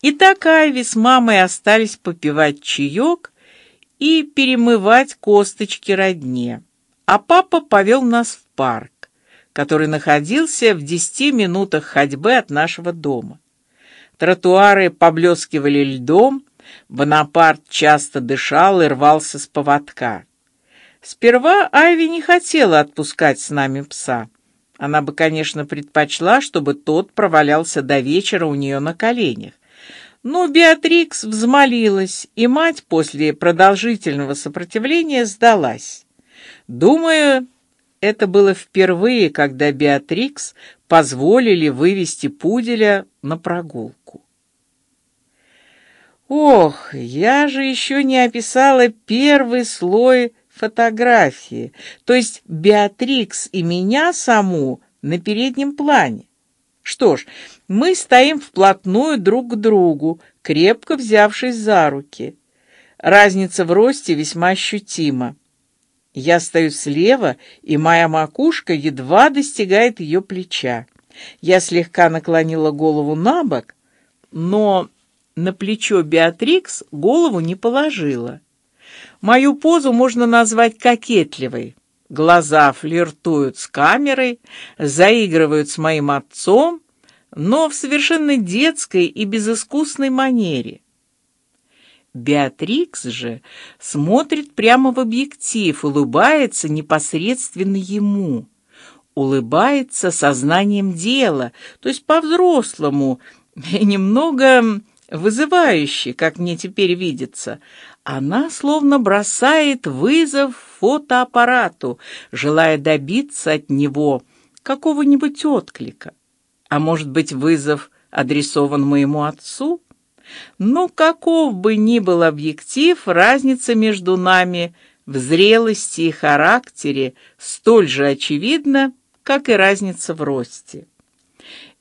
И так Айви с мамой остались попивать чаек и перемывать косточки родне, а папа повел нас в парк, который находился в десяти минутах ходьбы от нашего дома. Тротуары поблескивали льдом, Бонапарт часто дышал и рвался с поводка. Сперва Айви не хотела отпускать с нами пса. Она бы, конечно, предпочла, чтобы тот провалялся до вечера у нее на коленях. Но Беатрикс взмолилась, и мать после продолжительного сопротивления сдалась. Думаю, это было впервые, когда Беатрикс позволили вывести пуделя на прогулку. Ох, я же еще не описала первый слой фотографии, то есть Беатрикс и меня саму на переднем плане. Что ж, мы стоим вплотную друг к другу, крепко взявшись за руки. Разница в росте весьма ощутима. Я стою слева, и моя макушка едва достигает ее плеча. Я слегка наклонила голову на бок, но на плечо Беатрикс голову не положила. Мою позу можно назвать кокетливой. Глаза флиртуют с камерой, заигрывают с моим отцом, но в совершенно детской и безыскусной манере. Беатрикс же смотрит прямо в объектив, улыбается непосредственно ему, улыбается сознанием дела, то есть по-взрослому, немного вызывающе, как мне теперь видится, она словно бросает вызов фотоаппарату, желая добиться от него какого-нибудь отклика. А может быть, вызов адресован моему отцу? Но каков бы ни был объектив, разница между нами в зрелости и характере столь же очевидна, как и разница в росте.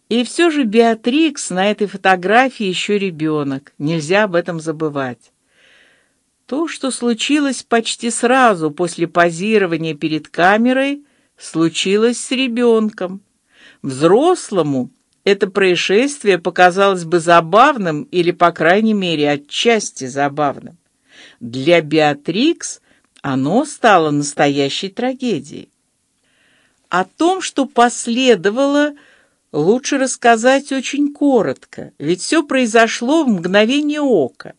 И все же Беатрикс на этой фотографии еще ребенок, нельзя об этом забывать. То, что случилось почти сразу после позирования перед камерой, случилось с ребенком. Взрослому это происшествие показалось бы забавным или, по крайней мере, отчасти забавным. Для Беатрикс оно стало настоящей трагедией. О том, что последовало, лучше рассказать очень коротко, ведь все произошло в мгновение ока.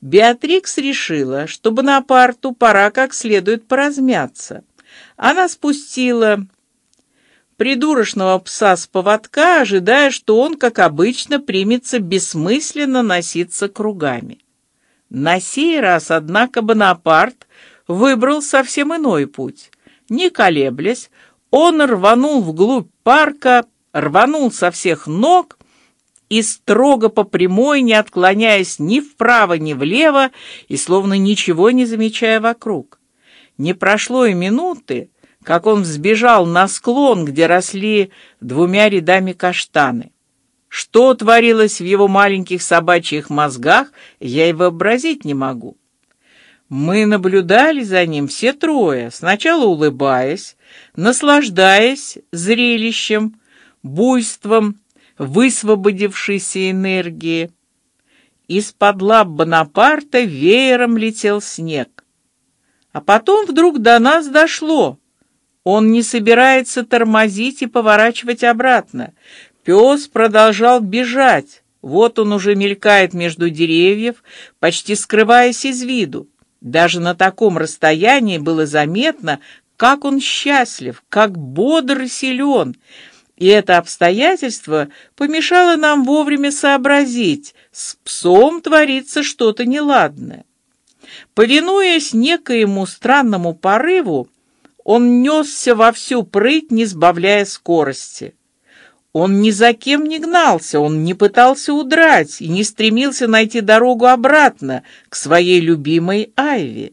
Беатрикс решила, что Бонапарту пора как следует поразмяться. Она спустила придурочного пса с поводка, ожидая, что он, как обычно, примется бессмысленно носиться кругами. На сей раз, однако, Бонапарт выбрал совсем иной путь. Не колеблясь, он рванул вглубь парка, рванул со всех ног и строго по прямой, не отклоняясь ни вправо, ни влево, и словно ничего не замечая вокруг. Не прошло и минуты, как он взбежал на склон, где росли двумя рядами каштаны. Что творилось в его маленьких собачьих мозгах, я и вообразить не могу. Мы наблюдали за ним все трое, сначала улыбаясь, наслаждаясь зрелищем, буйством высвободившейся энергии. Из-под лап Бонапарта веером летел снег. А потом вдруг до нас дошло. Он не собирается тормозить и поворачивать обратно. Пес продолжал бежать. Вот он уже мелькает между деревьев, почти скрываясь из виду. Даже на таком расстоянии было заметно, как он счастлив, как бодр и силен. И это обстоятельство помешало нам вовремя сообразить, с псом творится что-то неладное. Повинуясь некоему странному порыву, он несся во всю прыть, не сбавляя скорости. Он ни за кем не гнался, он не пытался удрать и не стремился найти дорогу обратно к своей любимой Айве.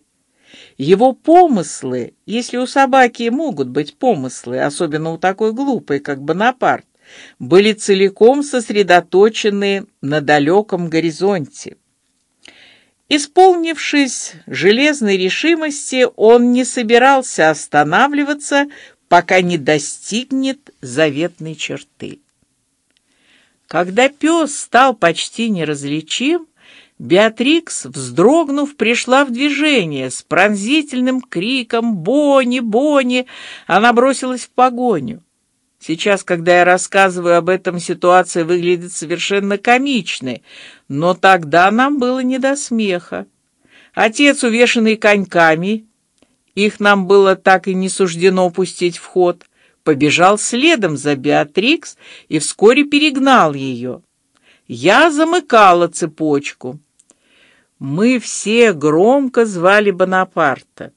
Его помыслы, если у собаки могут быть помыслы, особенно у такой глупой, как Бонапарт, были целиком сосредоточены на далеком горизонте. Исполнившись железной решимости, он не собирался останавливаться, пока не достигнет заветной черты. Когда пес стал почти неразличим, Беатрикс, вздрогнув, пришла в движение с пронзительным криком «Бонни, Бонни!» Она бросилась в погоню. Сейчас, когда я рассказываю об этом, ситуация выглядит совершенно комичной, но тогда нам было не до смеха. Отец, увешанный коньками, их нам было так и не суждено пустить в ход, побежал следом за Беатрикс и вскоре перегнал ее. Я замыкала цепочку. Мы все громко звали Бонапарта.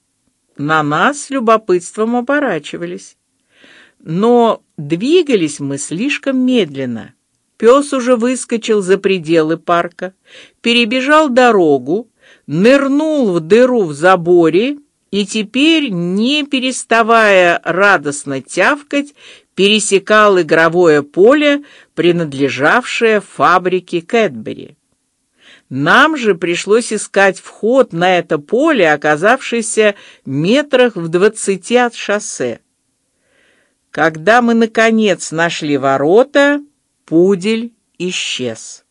На нас любопытством оборачивались. Но двигались мы слишком медленно. Пес уже выскочил за пределы парка, перебежал дорогу, нырнул в дыру в заборе и теперь, не переставая радостно тявкать, пересекал игровое поле, принадлежавшее фабрике Кэтбери. Нам же пришлось искать вход на это поле, оказавшееся метрах в двадцати от шоссе. Когда мы наконец нашли ворота, пудель исчез.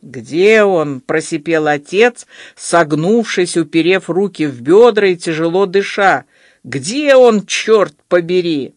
Где он? просипел отец, согнувшись, уперев руки в бедра и тяжело дыша. Где он, черт побери?